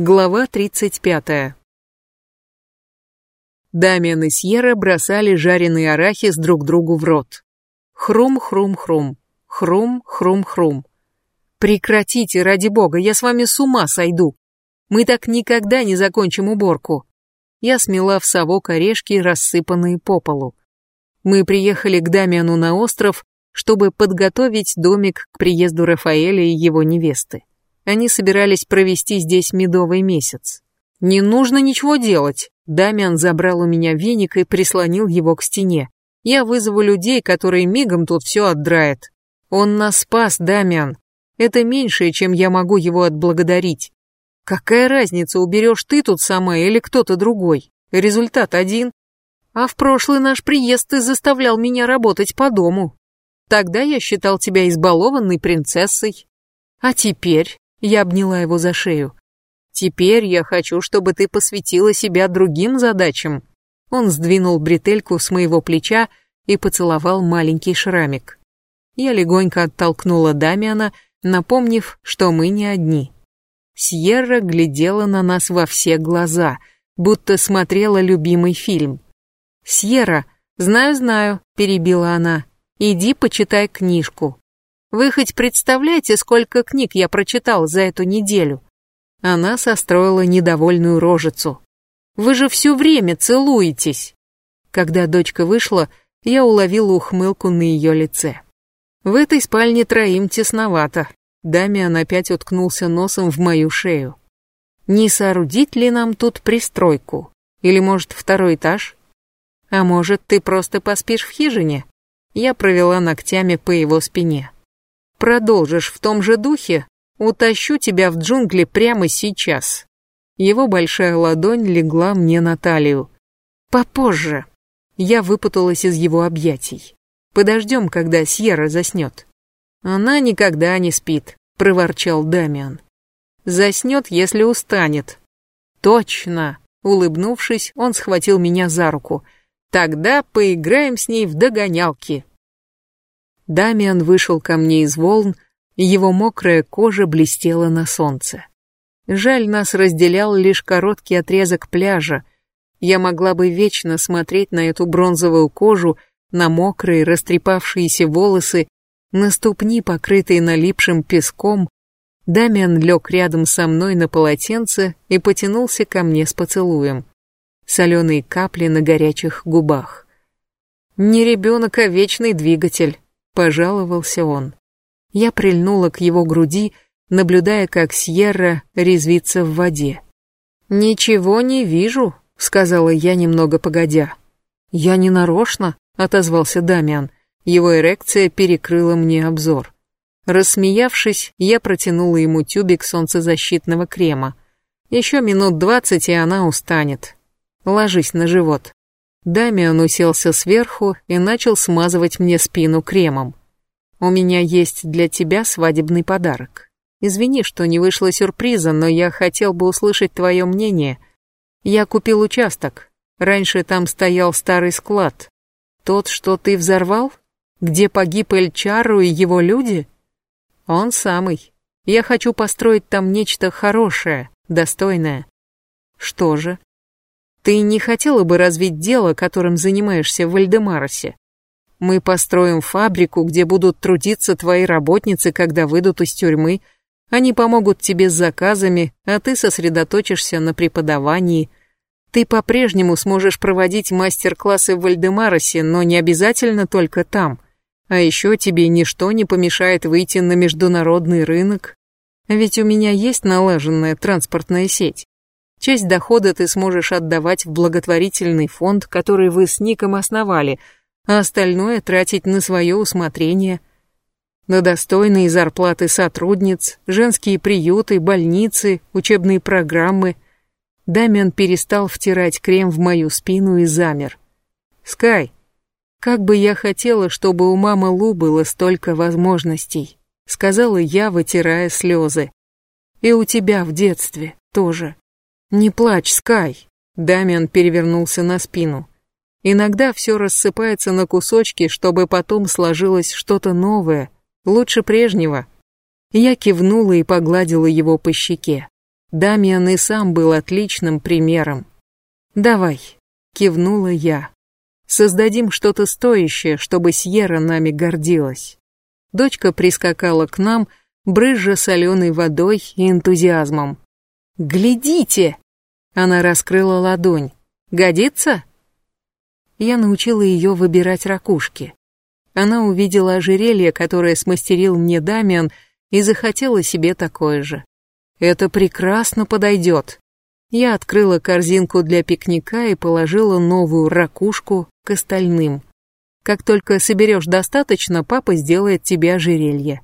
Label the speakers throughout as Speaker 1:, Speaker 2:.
Speaker 1: Глава 35. Дамиан и Сьерра бросали жареный арахис друг другу в рот. Хрум-хрум-хрум, хрум-хрум-хрум. Прекратите, ради бога, я с вами с ума сойду. Мы так никогда не закончим уборку. Я смела в совок орешки, рассыпанные по полу. Мы приехали к Дамиану на остров, чтобы подготовить домик к приезду Рафаэля и его невесты. Они собирались провести здесь медовый месяц. «Не нужно ничего делать», — Дамиан забрал у меня веник и прислонил его к стене. «Я вызову людей, которые мигом тут все отдрают. Он нас спас, Дамиан. Это меньшее, чем я могу его отблагодарить. Какая разница, уберешь ты тут сама или кто-то другой? Результат один. А в прошлый наш приезд ты заставлял меня работать по дому. Тогда я считал тебя избалованной принцессой. А теперь я обняла его за шею. «Теперь я хочу, чтобы ты посвятила себя другим задачам». Он сдвинул бретельку с моего плеча и поцеловал маленький шрамик. Я легонько оттолкнула Дамиана, напомнив, что мы не одни. Сьерра глядела на нас во все глаза, будто смотрела любимый фильм. «Сьерра, знаю-знаю», — перебила она, — «иди почитай книжку. Вы хоть представляете, сколько книг я прочитал за эту неделю? Она состроила недовольную рожицу. Вы же все время целуетесь. Когда дочка вышла, я уловила ухмылку на ее лице. В этой спальне троим тесновато. Дамиан опять уткнулся носом в мою шею. Не соорудить ли нам тут пристройку? Или, может, второй этаж? А может, ты просто поспишь в хижине? Я провела ногтями по его спине. Продолжишь в том же духе, утащу тебя в джунгли прямо сейчас. Его большая ладонь легла мне на талию. Попозже. Я выпуталась из его объятий. Подождем, когда Сьерра заснет. Она никогда не спит, проворчал Дамиан. Заснет, если устанет. Точно. Улыбнувшись, он схватил меня за руку. Тогда поиграем с ней в догонялки. Дамиан вышел ко мне из волн, и его мокрая кожа блестела на солнце. Жаль, нас разделял лишь короткий отрезок пляжа. Я могла бы вечно смотреть на эту бронзовую кожу, на мокрые растрепавшиеся волосы, на ступни, покрытые налипшим песком. Дамиан лег рядом со мной на полотенце и потянулся ко мне с поцелуем. Соленые капли на горячих губах. Не ребенок, а вечный двигатель пожаловался он. Я прильнула к его груди, наблюдая, как Сьерра резвится в воде. «Ничего не вижу», — сказала я немного погодя. «Я не нарочно», — отозвался Дамиан. Его эрекция перекрыла мне обзор. Рассмеявшись, я протянула ему тюбик солнцезащитного крема. Еще минут двадцать, и она устанет. Ложись на живот. Дамиан уселся сверху и начал смазывать мне спину кремом. «У меня есть для тебя свадебный подарок. Извини, что не вышло сюрприза, но я хотел бы услышать твое мнение. Я купил участок. Раньше там стоял старый склад. Тот, что ты взорвал? Где погиб Эльчару и его люди? Он самый. Я хочу построить там нечто хорошее, достойное. Что же? Ты не хотела бы развить дело, которым занимаешься в Вальдемаросе? Мы построим фабрику, где будут трудиться твои работницы, когда выйдут из тюрьмы. Они помогут тебе с заказами, а ты сосредоточишься на преподавании. Ты по-прежнему сможешь проводить мастер-классы в Вальдемаросе, но не обязательно только там. А еще тебе ничто не помешает выйти на международный рынок. Ведь у меня есть налаженная транспортная сеть. Часть дохода ты сможешь отдавать в благотворительный фонд, который вы с Ником основали, а остальное тратить на свое усмотрение. На достойные зарплаты сотрудниц, женские приюты, больницы, учебные программы. Дамиан перестал втирать крем в мою спину и замер. «Скай, как бы я хотела, чтобы у мамы Лу было столько возможностей», сказала я, вытирая слезы. «И у тебя в детстве тоже». «Не плачь, Скай!» Дамиан перевернулся на спину. «Иногда все рассыпается на кусочки, чтобы потом сложилось что-то новое, лучше прежнего». Я кивнула и погладила его по щеке. Дамиан и сам был отличным примером. «Давай», — кивнула я. «Создадим что-то стоящее, чтобы Сьерра нами гордилась». Дочка прискакала к нам, брызжа соленой водой и энтузиазмом. «Глядите!» Она раскрыла ладонь. «Годится?» Я научила ее выбирать ракушки. Она увидела ожерелье, которое смастерил мне Дамиан, и захотела себе такое же. Это прекрасно подойдет. Я открыла корзинку для пикника и положила новую ракушку к остальным. Как только соберешь достаточно, папа сделает тебе ожерелье.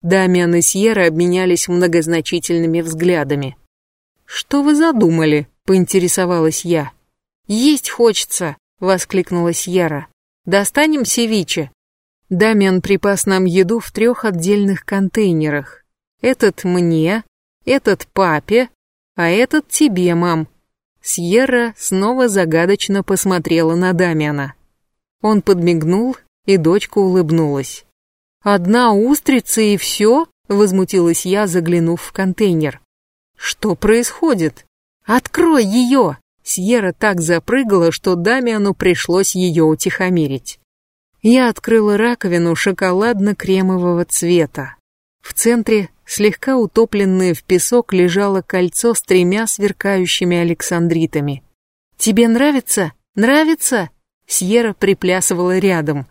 Speaker 1: Дамиан и Сьерра обменялись многозначительными взглядами. «Что вы задумали?» — поинтересовалась я. «Есть хочется!» — воскликнула Сьерра. «Достанем севиче?» Дамиан припас нам еду в трех отдельных контейнерах. Этот мне, этот папе, а этот тебе, мам. Сьерра снова загадочно посмотрела на Дамиана. Он подмигнул, и дочка улыбнулась. «Одна устрица и все?» — возмутилась я, заглянув в контейнер. «Что происходит? Открой ее!» Сьерра так запрыгала, что Дамиану пришлось ее утихомирить. Я открыла раковину шоколадно-кремового цвета. В центре, слегка утопленное в песок, лежало кольцо с тремя сверкающими александритами. «Тебе нравится? Нравится?» Сьерра приплясывала рядом.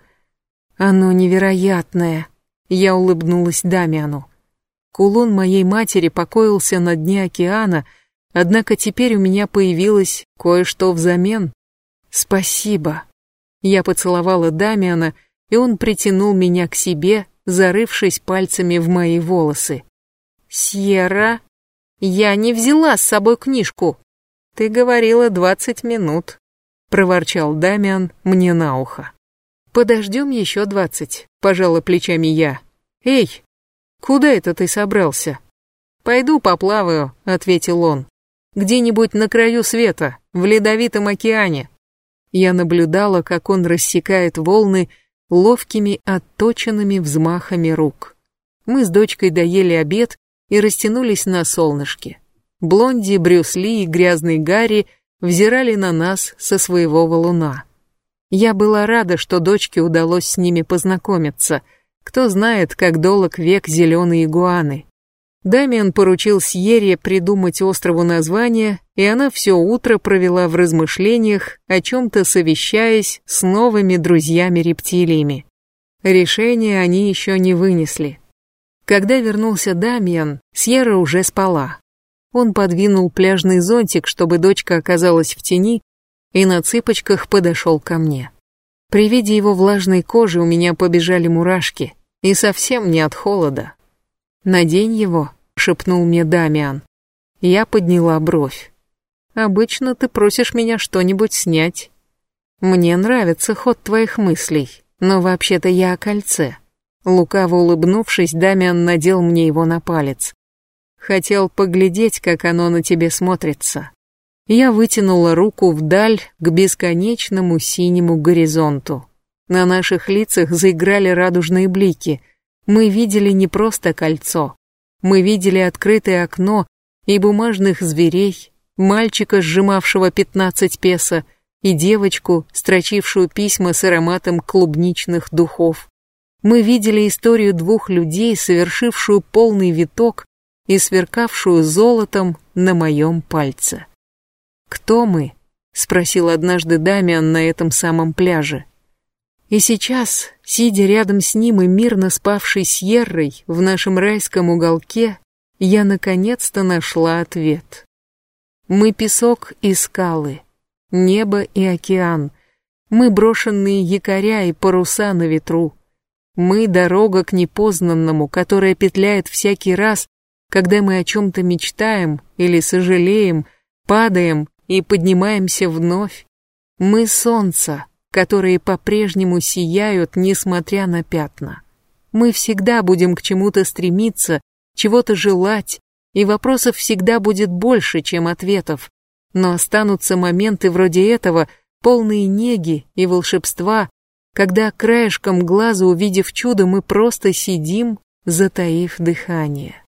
Speaker 1: «Оно невероятное!» Я улыбнулась Дамиану. Кулон моей матери покоился на дне океана, однако теперь у меня появилось кое-что взамен. «Спасибо!» Я поцеловала Дамиана, и он притянул меня к себе, зарывшись пальцами в мои волосы. «Сьерра, я не взяла с собой книжку. Ты говорила двадцать минут», — проворчал Дамиан мне на ухо. «Подождем еще двадцать», — пожала плечами я. «Эй, куда это ты собрался?» «Пойду поплаваю», — ответил он. «Где-нибудь на краю света, в ледовитом океане». Я наблюдала, как он рассекает волны ловкими отточенными взмахами рук. Мы с дочкой доели обед и растянулись на солнышке. Блонди, Брюс Ли и грязный Гарри взирали на нас со своего валуна. Я была рада, что дочке удалось с ними познакомиться. Кто знает, как долг век зеленой игуаны. Дамиан поручил Сьерре придумать острову название, и она все утро провела в размышлениях, о чем-то совещаясь с новыми друзьями-рептилиями. Решение они еще не вынесли. Когда вернулся Дамиан, Сьерра уже спала. Он подвинул пляжный зонтик, чтобы дочка оказалась в тени, и на цыпочках подошел ко мне. При виде его влажной кожи у меня побежали мурашки, и совсем не от холода. «Надень его», — шепнул мне Дамиан. Я подняла бровь. «Обычно ты просишь меня что-нибудь снять. Мне нравится ход твоих мыслей, но вообще-то я о кольце». Лукаво улыбнувшись, Дамиан надел мне его на палец. Хотел поглядеть, как оно на тебе смотрится. Я вытянула руку вдаль к бесконечному синему горизонту. На наших лицах заиграли радужные блики — мы видели не просто кольцо. Мы видели открытое окно и бумажных зверей, мальчика, сжимавшего пятнадцать песо, и девочку, строчившую письма с ароматом клубничных духов. Мы видели историю двух людей, совершившую полный виток и сверкавшую золотом на моем пальце. «Кто мы?» — спросил однажды Дамиан на этом самом пляже. И сейчас, сидя рядом с ним и мирно спавшей Сьеррой в нашем райском уголке, я наконец-то нашла ответ. Мы песок и скалы, небо и океан, мы брошенные якоря и паруса на ветру, мы дорога к непознанному, которая петляет всякий раз, когда мы о чем-то мечтаем или сожалеем, падаем и поднимаемся вновь. Мы солнце, которые по-прежнему сияют, несмотря на пятна. Мы всегда будем к чему-то стремиться, чего-то желать, и вопросов всегда будет больше, чем ответов. Но останутся моменты вроде этого, полные неги и волшебства, когда краешком глаза, увидев чудо, мы просто сидим, затаив дыхание.